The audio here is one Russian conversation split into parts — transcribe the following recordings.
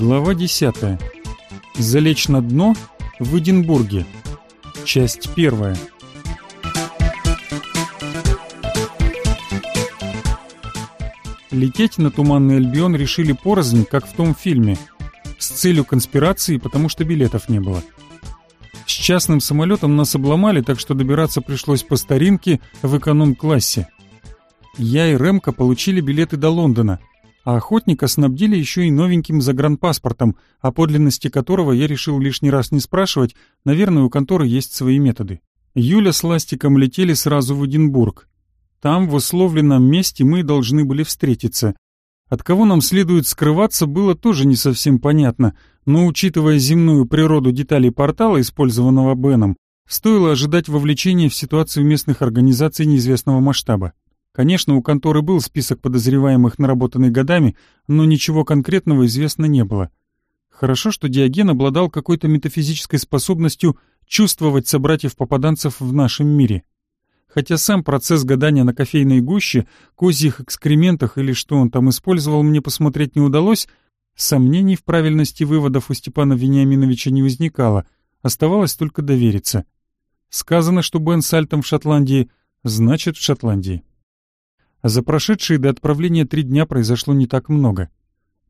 Глава 10. Залечь на дно в Эдинбурге. Часть первая. Лететь на Туманный Альбион решили порознь, как в том фильме, с целью конспирации, потому что билетов не было. С частным самолетом нас обломали, так что добираться пришлось по старинке в эконом-классе. Я и Ремка получили билеты до Лондона, а охотника снабдили еще и новеньким загранпаспортом, о подлинности которого я решил лишний раз не спрашивать, наверное, у конторы есть свои методы. Юля с Ластиком летели сразу в Эдинбург. Там, в условленном месте, мы должны были встретиться. От кого нам следует скрываться, было тоже не совсем понятно, но, учитывая земную природу деталей портала, использованного Беном, стоило ожидать вовлечения в ситуацию местных организаций неизвестного масштаба. Конечно, у конторы был список подозреваемых, наработанный годами, но ничего конкретного известно не было. Хорошо, что Диоген обладал какой-то метафизической способностью чувствовать собратьев-попаданцев в нашем мире. Хотя сам процесс гадания на кофейной гуще, козьих экскрементах или что он там использовал, мне посмотреть не удалось, сомнений в правильности выводов у Степана Вениаминовича не возникало, оставалось только довериться. Сказано, что Бен с в Шотландии, значит в Шотландии. За прошедшие до отправления три дня произошло не так много.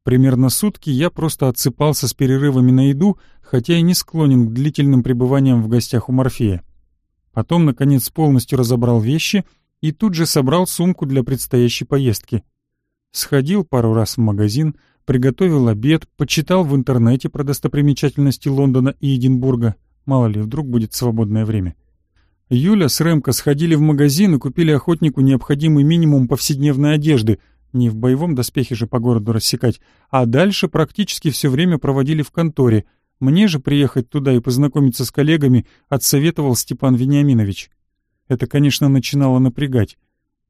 Примерно сутки я просто отсыпался с перерывами на еду, хотя и не склонен к длительным пребываниям в гостях у Морфея. Потом, наконец, полностью разобрал вещи и тут же собрал сумку для предстоящей поездки. Сходил пару раз в магазин, приготовил обед, почитал в интернете про достопримечательности Лондона и Эдинбурга, мало ли, вдруг будет свободное время. Юля с Рэмко сходили в магазин и купили охотнику необходимый минимум повседневной одежды, не в боевом доспехе же по городу рассекать, а дальше практически все время проводили в конторе. Мне же приехать туда и познакомиться с коллегами отсоветовал Степан Вениаминович. Это, конечно, начинало напрягать.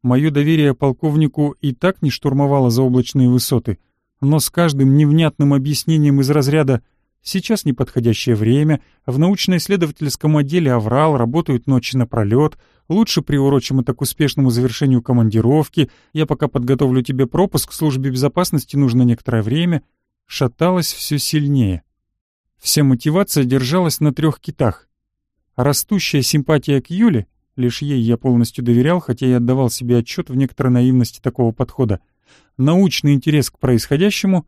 Мое доверие полковнику и так не штурмовало заоблачные высоты, но с каждым невнятным объяснением из разряда Сейчас неподходящее время, в научно-исследовательском отделе «Аврал» работают ночи напролет, лучше приурочим это к успешному завершению командировки, я пока подготовлю тебе пропуск, службе безопасности нужно некоторое время, шаталось все сильнее. Вся мотивация держалась на трех китах. Растущая симпатия к Юле, лишь ей я полностью доверял, хотя и отдавал себе отчет в некоторой наивности такого подхода, научный интерес к происходящему,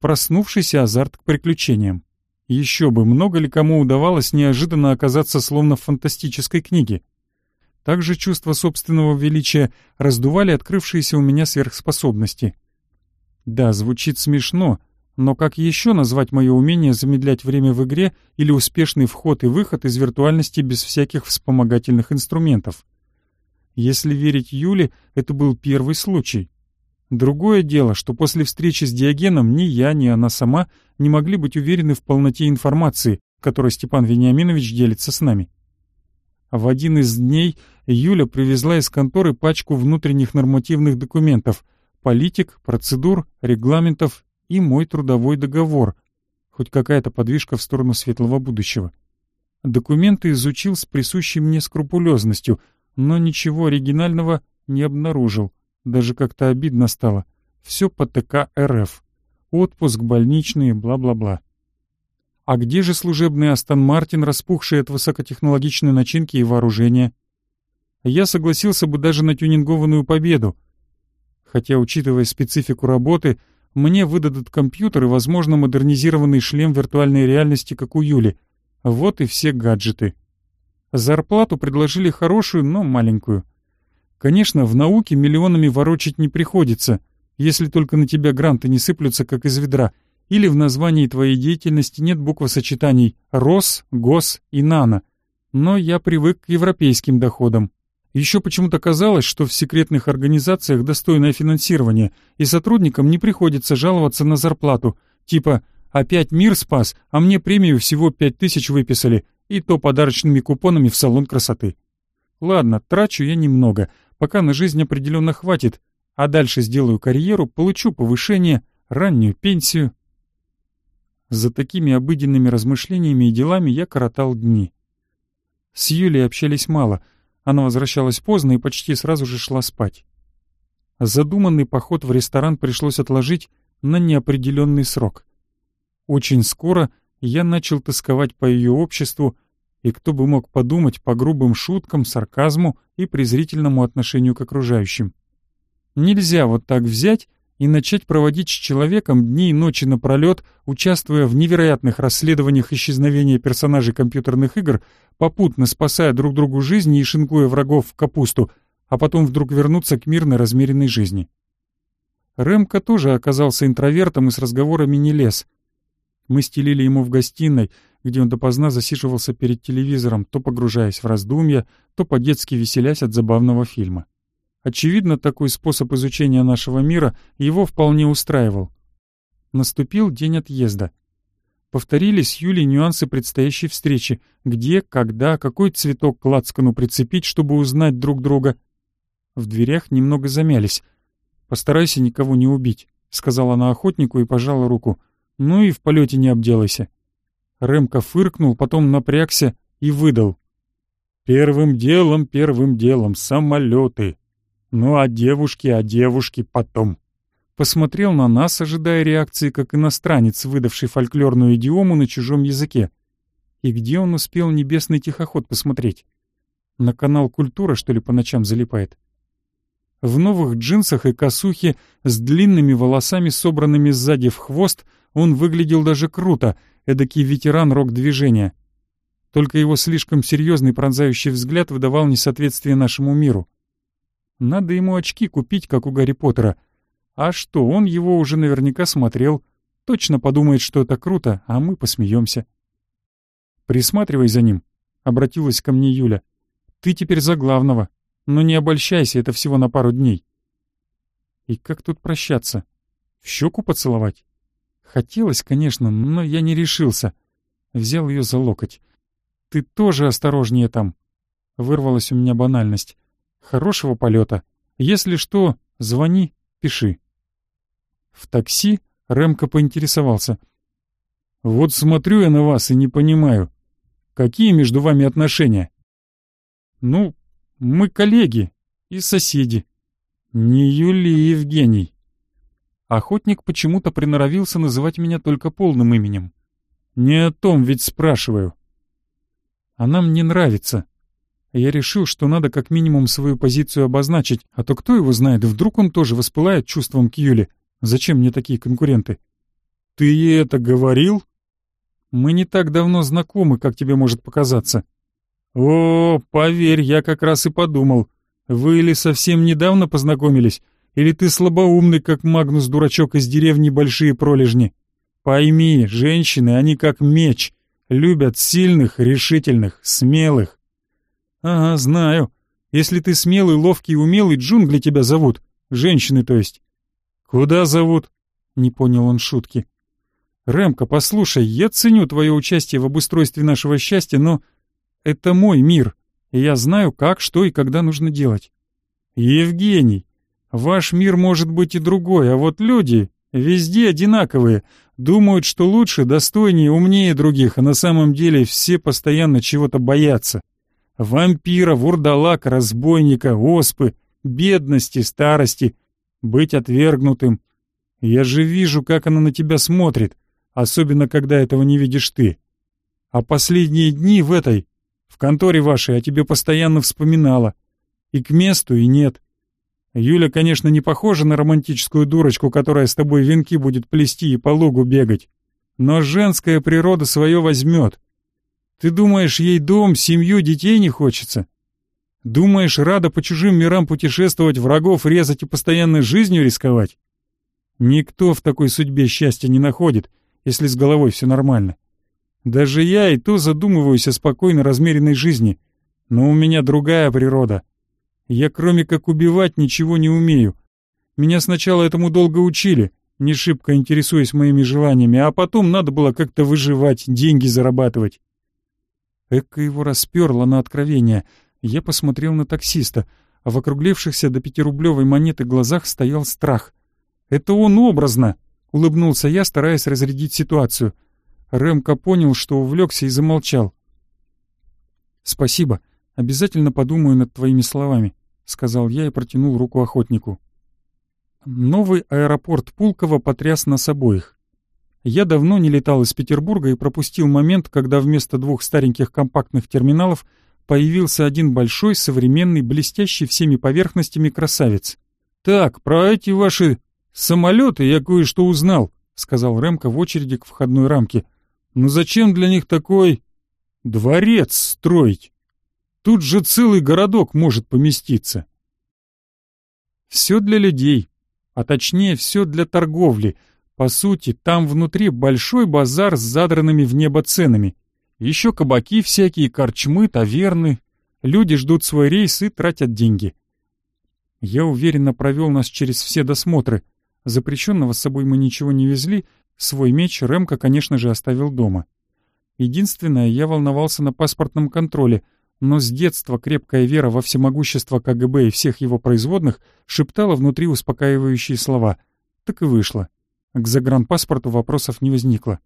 проснувшийся азарт к приключениям. Еще бы, много ли кому удавалось неожиданно оказаться словно в фантастической книге. Также чувство собственного величия раздували открывшиеся у меня сверхспособности. Да, звучит смешно, но как еще назвать мое умение замедлять время в игре или успешный вход и выход из виртуальности без всяких вспомогательных инструментов? Если верить Юле, это был первый случай. Другое дело, что после встречи с Диогеном ни я, ни она сама не могли быть уверены в полноте информации, которой Степан Вениаминович делится с нами. В один из дней Юля привезла из конторы пачку внутренних нормативных документов, политик, процедур, регламентов и мой трудовой договор, хоть какая-то подвижка в сторону светлого будущего. Документы изучил с присущей мне скрупулезностью, но ничего оригинального не обнаружил. Даже как-то обидно стало. Все по ТК РФ. Отпуск, больничные, бла-бла-бла. А где же служебный Астон Мартин, распухший от высокотехнологичной начинки и вооружения? Я согласился бы даже на тюнингованную победу. Хотя, учитывая специфику работы, мне выдадут компьютер и, возможно, модернизированный шлем виртуальной реальности, как у Юли. Вот и все гаджеты. Зарплату предложили хорошую, но маленькую — Конечно, в науке миллионами ворочать не приходится, если только на тебя гранты не сыплются, как из ведра, или в названии твоей деятельности нет буквосочетаний «РОС», «ГОС» и «НАНО». Но я привык к европейским доходам. Еще почему-то казалось, что в секретных организациях достойное финансирование, и сотрудникам не приходится жаловаться на зарплату, типа «опять мир спас, а мне премию всего пять тысяч выписали, и то подарочными купонами в салон красоты». Ладно, трачу я немного — Пока на жизнь определенно хватит, а дальше сделаю карьеру, получу повышение, раннюю пенсию. За такими обыденными размышлениями и делами я коротал дни. С Юлей общались мало, она возвращалась поздно и почти сразу же шла спать. Задуманный поход в ресторан пришлось отложить на неопределенный срок. Очень скоро я начал тосковать по ее обществу, и кто бы мог подумать по грубым шуткам, сарказму и презрительному отношению к окружающим. Нельзя вот так взять и начать проводить с человеком дни и ночи напролет, участвуя в невероятных расследованиях исчезновения персонажей компьютерных игр, попутно спасая друг другу жизни и шинкуя врагов в капусту, а потом вдруг вернуться к мирной размеренной жизни. Рэмка тоже оказался интровертом и с разговорами не лез. Мы стелили ему в гостиной, где он допоздна засиживался перед телевизором, то погружаясь в раздумья, то по-детски веселясь от забавного фильма. Очевидно, такой способ изучения нашего мира его вполне устраивал. Наступил день отъезда. Повторились с Юлей нюансы предстоящей встречи. Где, когда, какой цветок к лацкану прицепить, чтобы узнать друг друга. В дверях немного замялись. «Постарайся никого не убить», — сказала она охотнику и пожала руку. «Ну и в полете не обделайся». Рэмка фыркнул, потом напрягся и выдал. «Первым делом, первым делом, самолеты. Ну а девушки, а девушки потом. Посмотрел на нас, ожидая реакции, как иностранец, выдавший фольклорную идиому на чужом языке. И где он успел небесный тихоход посмотреть? На канал «Культура», что ли, по ночам залипает? В новых джинсах и косухе, с длинными волосами, собранными сзади в хвост, он выглядел даже круто, эдакий ветеран рок-движения. Только его слишком серьезный пронзающий взгляд выдавал несоответствие нашему миру. Надо ему очки купить, как у Гарри Поттера. А что, он его уже наверняка смотрел. Точно подумает, что это круто, а мы посмеемся. «Присматривай за ним», — обратилась ко мне Юля. «Ты теперь за главного. Но не обольщайся, это всего на пару дней». И как тут прощаться? В щеку поцеловать? Хотелось, конечно, но я не решился. Взял ее за локоть. «Ты тоже осторожнее там», — вырвалась у меня банальность. Хорошего полета. Если что, звони, пиши. В такси Рэмко поинтересовался. «Вот смотрю я на вас и не понимаю, какие между вами отношения?» «Ну, мы коллеги и соседи». «Не Юли Евгений». Охотник почему-то приноровился называть меня только полным именем. «Не о том ведь спрашиваю». «Она мне нравится», я решил, что надо как минимум свою позицию обозначить, а то кто его знает, вдруг он тоже воспылает чувством к Юле. Зачем мне такие конкуренты? Ты ей это говорил? Мы не так давно знакомы, как тебе может показаться. О, поверь, я как раз и подумал. Вы или совсем недавно познакомились, или ты слабоумный, как Магнус-дурачок из деревни Большие Пролежни. Пойми, женщины, они как меч, любят сильных, решительных, смелых. «Ага, знаю. Если ты смелый, ловкий умелый, джунгли тебя зовут. Женщины, то есть». «Куда зовут?» — не понял он шутки. «Рэмка, послушай, я ценю твое участие в обустройстве нашего счастья, но это мой мир, и я знаю, как, что и когда нужно делать». «Евгений, ваш мир может быть и другой, а вот люди везде одинаковые, думают, что лучше, достойнее, умнее других, а на самом деле все постоянно чего-то боятся. Вампира, вурдалака, разбойника, оспы, бедности, старости, быть отвергнутым. Я же вижу, как она на тебя смотрит, особенно когда этого не видишь ты. А последние дни в этой, в конторе вашей, о тебе постоянно вспоминала. И к месту, и нет. Юля, конечно, не похожа на романтическую дурочку, которая с тобой венки будет плести и по лугу бегать. Но женская природа свое возьмет. Ты думаешь, ей дом, семью, детей не хочется? Думаешь, рада по чужим мирам путешествовать, врагов резать и постоянной жизнью рисковать? Никто в такой судьбе счастья не находит, если с головой все нормально. Даже я и то задумываюсь о спокойной, размеренной жизни. Но у меня другая природа. Я кроме как убивать ничего не умею. Меня сначала этому долго учили, не шибко интересуясь моими желаниями, а потом надо было как-то выживать, деньги зарабатывать. Эка его расперло на откровение. Я посмотрел на таксиста, а в округлившихся до пятирублевой монеты глазах стоял страх. «Это он образно!» — улыбнулся я, стараясь разрядить ситуацию. Рэмка понял, что увлекся и замолчал. «Спасибо. Обязательно подумаю над твоими словами», — сказал я и протянул руку охотнику. Новый аэропорт Пулково потряс нас обоих. Я давно не летал из Петербурга и пропустил момент, когда вместо двух стареньких компактных терминалов появился один большой, современный, блестящий всеми поверхностями красавец. «Так, про эти ваши самолеты я кое-что узнал», — сказал Ремко в очереди к входной рамке. «Но зачем для них такой дворец строить? Тут же целый городок может поместиться». «Все для людей, а точнее все для торговли», по сути, там внутри большой базар с задранными в небо ценами. Еще кабаки всякие, корчмы, таверны. Люди ждут свой рейс и тратят деньги. Я уверенно провел нас через все досмотры. Запрещенного с собой мы ничего не везли, свой меч Ремка, конечно же, оставил дома. Единственное, я волновался на паспортном контроле, но с детства крепкая вера во всемогущество КГБ и всех его производных шептала внутри успокаивающие слова. Так и вышло. К загранпаспорту вопросов не возникло.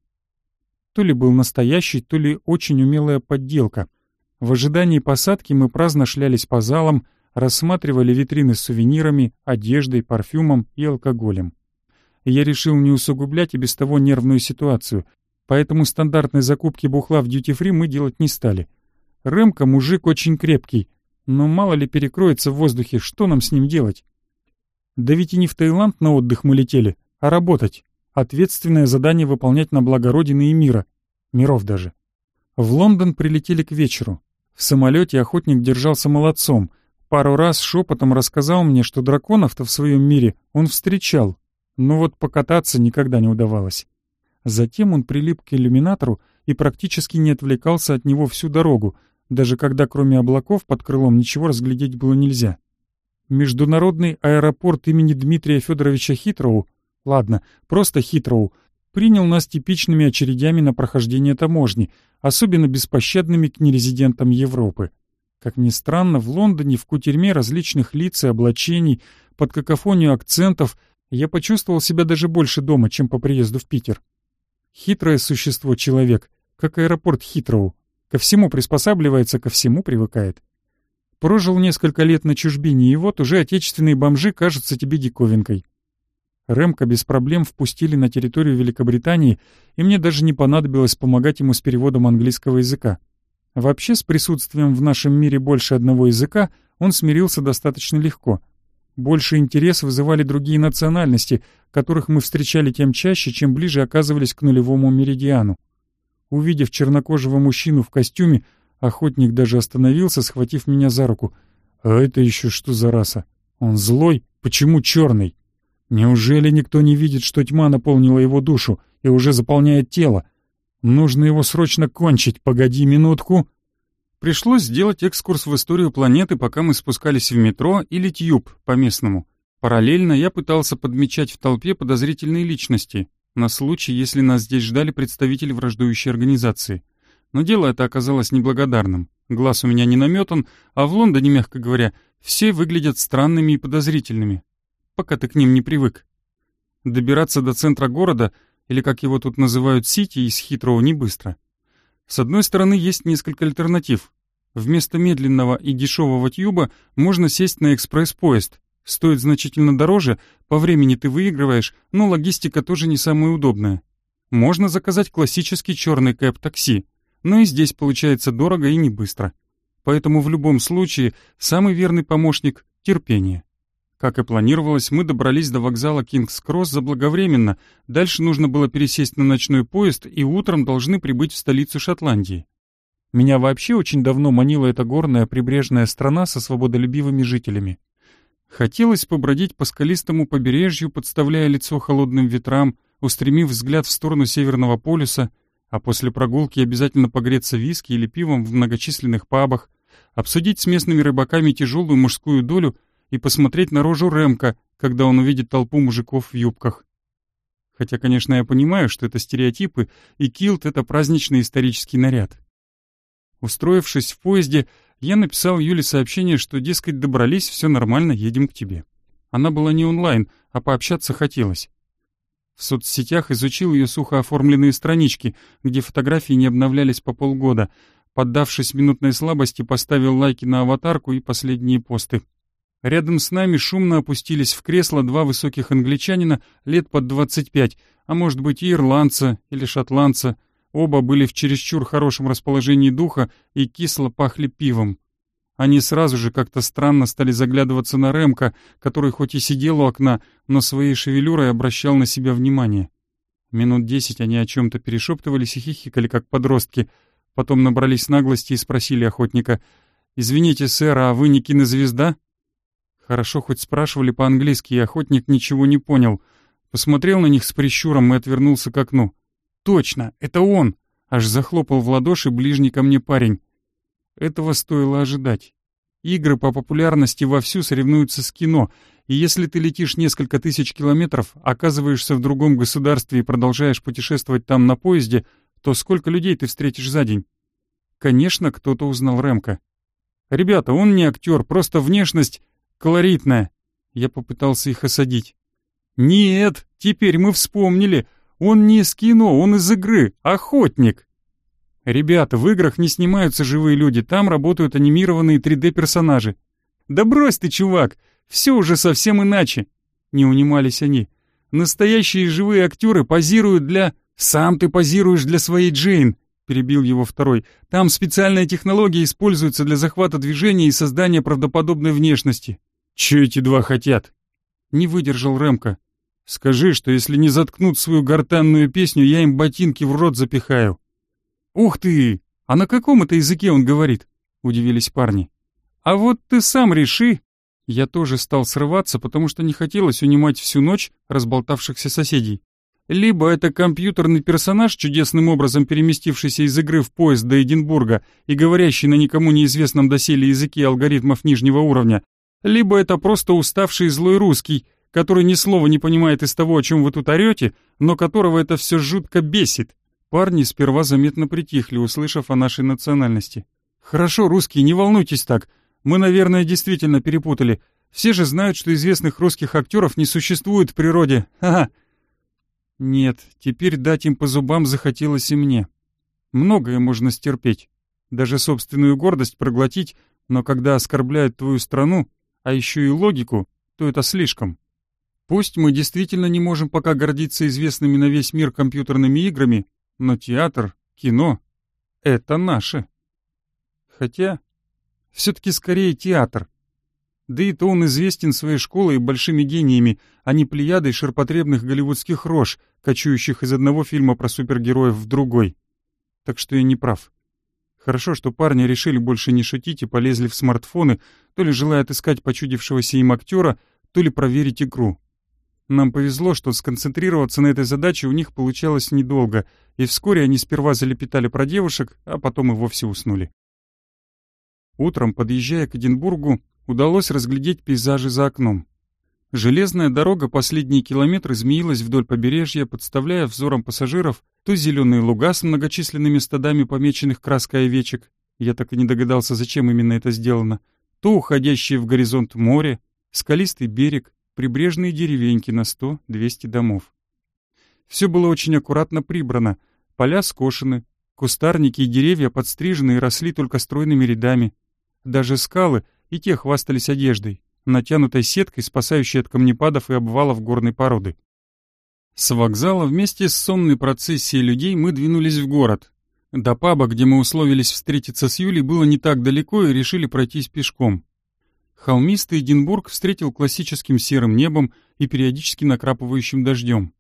То ли был настоящий, то ли очень умелая подделка. В ожидании посадки мы праздно шлялись по залам, рассматривали витрины с сувенирами, одеждой, парфюмом и алкоголем. Я решил не усугублять и без того нервную ситуацию, поэтому стандартной закупки бухла в дьюти-фри мы делать не стали. Рэмка мужик очень крепкий, но мало ли перекроется в воздухе, что нам с ним делать? Да ведь и не в Таиланд на отдых мы летели, а работать. Ответственное задание выполнять на благо Родины и мира. Миров даже. В Лондон прилетели к вечеру. В самолете охотник держался молодцом. Пару раз шепотом рассказал мне, что драконов-то в своем мире он встречал. Но вот покататься никогда не удавалось. Затем он прилип к иллюминатору и практически не отвлекался от него всю дорогу, даже когда кроме облаков под крылом ничего разглядеть было нельзя. Международный аэропорт имени Дмитрия Федоровича Хитроу Ладно, просто Хитроу. Принял нас типичными очередями на прохождение таможни, особенно беспощадными к нерезидентам Европы. Как ни странно, в Лондоне в кутерьме различных лиц и облачений, под какофонию акцентов, я почувствовал себя даже больше дома, чем по приезду в Питер. Хитрое существо человек, как аэропорт Хитроу. Ко всему приспосабливается, ко всему привыкает. Прожил несколько лет на чужбине, и вот уже отечественные бомжи кажутся тебе диковинкой. Рэмка без проблем впустили на территорию Великобритании, и мне даже не понадобилось помогать ему с переводом английского языка. Вообще, с присутствием в нашем мире больше одного языка он смирился достаточно легко. Больше интерес вызывали другие национальности, которых мы встречали тем чаще, чем ближе оказывались к нулевому меридиану. Увидев чернокожего мужчину в костюме, охотник даже остановился, схватив меня за руку. «А это еще что за раса? Он злой? Почему черный?» Неужели никто не видит, что тьма наполнила его душу и уже заполняет тело? Нужно его срочно кончить, погоди минутку. Пришлось сделать экскурс в историю планеты, пока мы спускались в метро или тьюб по-местному. Параллельно я пытался подмечать в толпе подозрительные личности, на случай, если нас здесь ждали представители враждующей организации. Но дело это оказалось неблагодарным. Глаз у меня не наметан, а в Лондоне, мягко говоря, все выглядят странными и подозрительными пока ты к ним не привык. Добираться до центра города, или как его тут называют Сити, из Хитроу не быстро. С одной стороны, есть несколько альтернатив. Вместо медленного и дешевого тюба можно сесть на экспресс-поезд. Стоит значительно дороже, по времени ты выигрываешь, но логистика тоже не самая удобная. Можно заказать классический черный кэп-такси, но и здесь получается дорого и не быстро. Поэтому в любом случае самый верный помощник — терпение. Как и планировалось, мы добрались до вокзала Кингс-Кросс заблаговременно, дальше нужно было пересесть на ночной поезд и утром должны прибыть в столицу Шотландии. Меня вообще очень давно манила эта горная прибрежная страна со свободолюбивыми жителями. Хотелось побродить по скалистому побережью, подставляя лицо холодным ветрам, устремив взгляд в сторону Северного полюса, а после прогулки обязательно погреться виски или пивом в многочисленных пабах, обсудить с местными рыбаками тяжелую мужскую долю — и посмотреть на рожу Ремка, когда он увидит толпу мужиков в юбках. Хотя, конечно, я понимаю, что это стереотипы, и килт — это праздничный исторический наряд. Устроившись в поезде, я написал Юле сообщение, что, дескать, добрались, все нормально, едем к тебе. Она была не онлайн, а пообщаться хотелось. В соцсетях изучил ее сухо оформленные странички, где фотографии не обновлялись по полгода. Поддавшись минутной слабости, поставил лайки на аватарку и последние посты. Рядом с нами шумно опустились в кресло два высоких англичанина лет под 25, а может быть и ирландца или шотландца. Оба были в чересчур хорошем расположении духа и кисло пахли пивом. Они сразу же как-то странно стали заглядываться на Ремка, который хоть и сидел у окна, но своей шевелюрой обращал на себя внимание. Минут десять они о чем-то перешептывались и хихикали, как подростки. Потом набрались наглости и спросили охотника. «Извините, сэр, а вы не кинозвезда?» Хорошо, хоть спрашивали по-английски, и охотник ничего не понял. Посмотрел на них с прищуром и отвернулся к окну. «Точно, это он!» Аж захлопал в ладоши ближний ко мне парень. Этого стоило ожидать. Игры по популярности вовсю соревнуются с кино, и если ты летишь несколько тысяч километров, оказываешься в другом государстве и продолжаешь путешествовать там на поезде, то сколько людей ты встретишь за день? Конечно, кто-то узнал Рэмка. «Ребята, он не актер, просто внешность колоритная». Я попытался их осадить. «Нет, теперь мы вспомнили. Он не из кино, он из игры, охотник». «Ребята, в играх не снимаются живые люди, там работают анимированные 3D-персонажи». «Да брось ты, чувак, все уже совсем иначе!» Не унимались они. «Настоящие живые актеры позируют для...» «Сам ты позируешь для своей Джейн!» перебил его второй. «Там специальная технология используется для захвата движения и создания правдоподобной внешности». «Че эти два хотят?» Не выдержал Рэмка. «Скажи, что если не заткнут свою гортанную песню, я им ботинки в рот запихаю». «Ух ты! А на каком это языке он говорит?» — удивились парни. «А вот ты сам реши!» Я тоже стал срываться, потому что не хотелось унимать всю ночь разболтавшихся соседей. Либо это компьютерный персонаж, чудесным образом переместившийся из игры в поезд до Эдинбурга и говорящий на никому неизвестном доселе языке алгоритмов нижнего уровня, либо это просто уставший злой русский, который ни слова не понимает из того, о чем вы тут орете, но которого это все жутко бесит. Парни сперва заметно притихли, услышав о нашей национальности. «Хорошо, русские, не волнуйтесь так. Мы, наверное, действительно перепутали. Все же знают, что известных русских актеров не существует в природе. Ха-ха!» Нет, теперь дать им по зубам захотелось и мне. Многое можно стерпеть. Даже собственную гордость проглотить, но когда оскорбляют твою страну, а еще и логику, то это слишком. Пусть мы действительно не можем пока гордиться известными на весь мир компьютерными играми, но театр, кино — это наше. Хотя, все-таки скорее театр. Да и то он известен своей школой и большими гениями, а не плеядой ширпотребных голливудских рож, кочующих из одного фильма про супергероев в другой. Так что я не прав. Хорошо, что парни решили больше не шутить и полезли в смартфоны, то ли желая отыскать почудившегося им актера, то ли проверить игру. Нам повезло, что сконцентрироваться на этой задаче у них получалось недолго, и вскоре они сперва залепетали про девушек, а потом и вовсе уснули. Утром, подъезжая к Эдинбургу, удалось разглядеть пейзажи за окном. Железная дорога последние километры змеилась вдоль побережья, подставляя взором пассажиров то зеленые луга с многочисленными стадами помеченных краской овечек, я так и не догадался, зачем именно это сделано, то уходящее в горизонт море, скалистый берег, прибрежные деревеньки на 100-200 домов. Все было очень аккуратно прибрано, поля скошены, кустарники и деревья подстрижены и росли только стройными рядами. Даже скалы и те хвастались одеждой, натянутой сеткой, спасающей от камнепадов и обвалов горной породы. С вокзала вместе с сонной процессией людей мы двинулись в город. До паба, где мы условились встретиться с Юлей, было не так далеко и решили пройтись пешком. Холмистый Эдинбург встретил классическим серым небом и периодически накрапывающим дождем.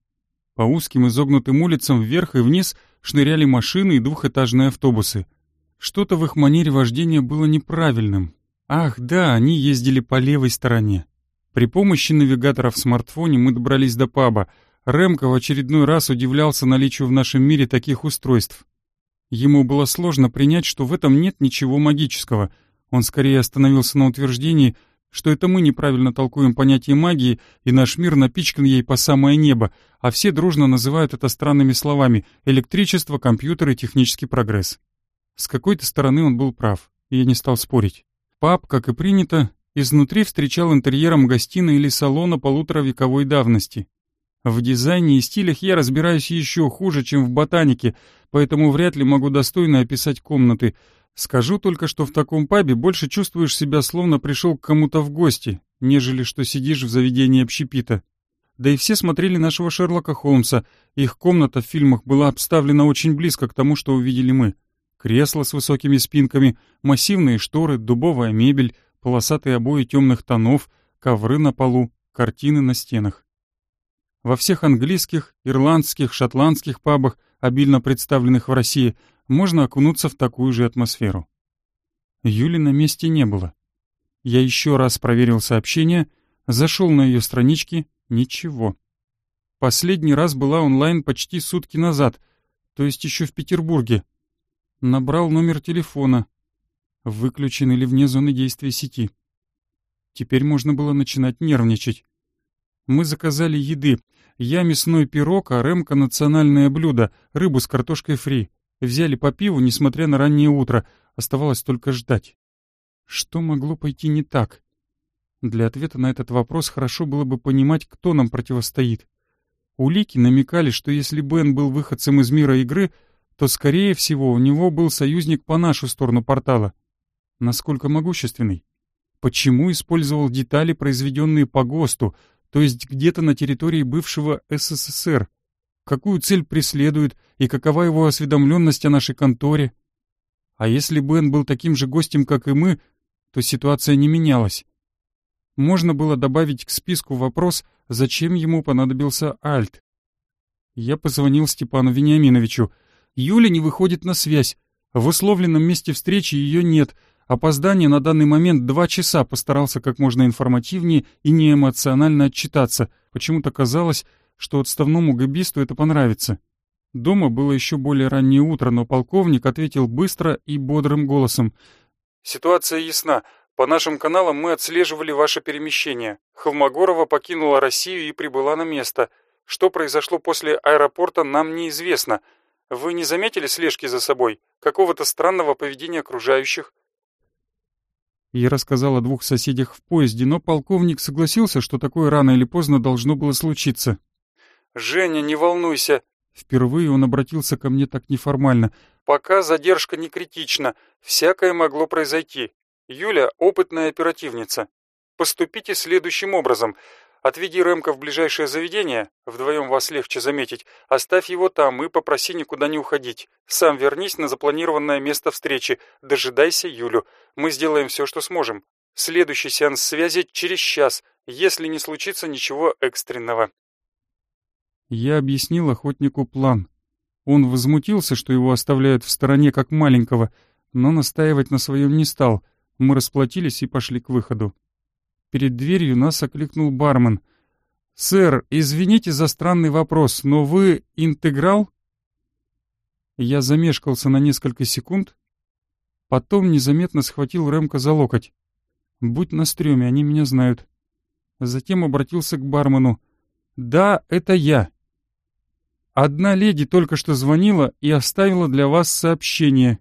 По узким изогнутым улицам вверх и вниз шныряли машины и двухэтажные автобусы. Что-то в их манере вождения было неправильным. Ах, да, они ездили по левой стороне. При помощи навигатора в смартфоне мы добрались до паба. Рэмко в очередной раз удивлялся наличию в нашем мире таких устройств. Ему было сложно принять, что в этом нет ничего магического — он скорее остановился на утверждении, что это мы неправильно толкуем понятие магии, и наш мир напичкан ей по самое небо, а все дружно называют это странными словами «электричество, компьютеры, технический прогресс». С какой-то стороны он был прав, и я не стал спорить. Пап, как и принято, изнутри встречал интерьером гостиной или салона полуторавековой давности. В дизайне и стилях я разбираюсь еще хуже, чем в ботанике, поэтому вряд ли могу достойно описать комнаты — Скажу только, что в таком пабе больше чувствуешь себя, словно пришел к кому-то в гости, нежели что сидишь в заведении общепита. Да и все смотрели нашего Шерлока Холмса. Их комната в фильмах была обставлена очень близко к тому, что увидели мы. Кресла с высокими спинками, массивные шторы, дубовая мебель, полосатые обои темных тонов, ковры на полу, картины на стенах. Во всех английских, ирландских, шотландских пабах, обильно представленных в России, можно окунуться в такую же атмосферу. Юли на месте не было. Я еще раз проверил сообщение, зашел на ее странички, ничего. Последний раз была онлайн почти сутки назад, то есть еще в Петербурге. Набрал номер телефона. Выключен или вне зоны действия сети. Теперь можно было начинать нервничать. Мы заказали еды. Я мясной пирог, а Ремка национальное блюдо, рыбу с картошкой фри. Взяли по пиву, несмотря на раннее утро. Оставалось только ждать. Что могло пойти не так? Для ответа на этот вопрос хорошо было бы понимать, кто нам противостоит. Улики намекали, что если Бен был выходцем из мира игры, то, скорее всего, у него был союзник по нашу сторону портала. Насколько могущественный? Почему использовал детали, произведенные по ГОСТу, то есть где-то на территории бывшего СССР? Какую цель преследует и какова его осведомленность о нашей конторе? А если Бен был таким же гостем, как и мы, то ситуация не менялась. Можно было добавить к списку вопрос, зачем ему понадобился Альт. Я позвонил Степану Вениаминовичу. Юля не выходит на связь. В условленном месте встречи ее нет. Опоздание на данный момент два часа постарался как можно информативнее и неэмоционально отчитаться. Почему-то казалось, что отставному габисту это понравится. Дома было еще более раннее утро, но полковник ответил быстро и бодрым голосом. «Ситуация ясна. По нашим каналам мы отслеживали ваше перемещение. Холмогорова покинула Россию и прибыла на место. Что произошло после аэропорта, нам неизвестно. Вы не заметили слежки за собой? Какого-то странного поведения окружающих?» Я рассказал о двух соседях в поезде, но полковник согласился, что такое рано или поздно должно было случиться. «Женя, не волнуйся. Впервые он обратился ко мне так неформально. «Пока задержка не критична. Всякое могло произойти. Юля — опытная оперативница. Поступите следующим образом. Отведи Рэмка в ближайшее заведение, вдвоем вас легче заметить, оставь его там и попроси никуда не уходить. Сам вернись на запланированное место встречи, дожидайся Юлю. Мы сделаем все, что сможем. Следующий сеанс связи через час, если не случится ничего экстренного. Я объяснил охотнику план. Он возмутился, что его оставляют в стороне как маленького, но настаивать на своем не стал. Мы расплатились и пошли к выходу. Перед дверью нас окликнул бармен. «Сэр, извините за странный вопрос, но вы интеграл?» Я замешкался на несколько секунд, потом незаметно схватил Рэмка за локоть. «Будь на стреме, они меня знают». Затем обратился к бармену. «Да, это я. Одна леди только что звонила и оставила для вас сообщение.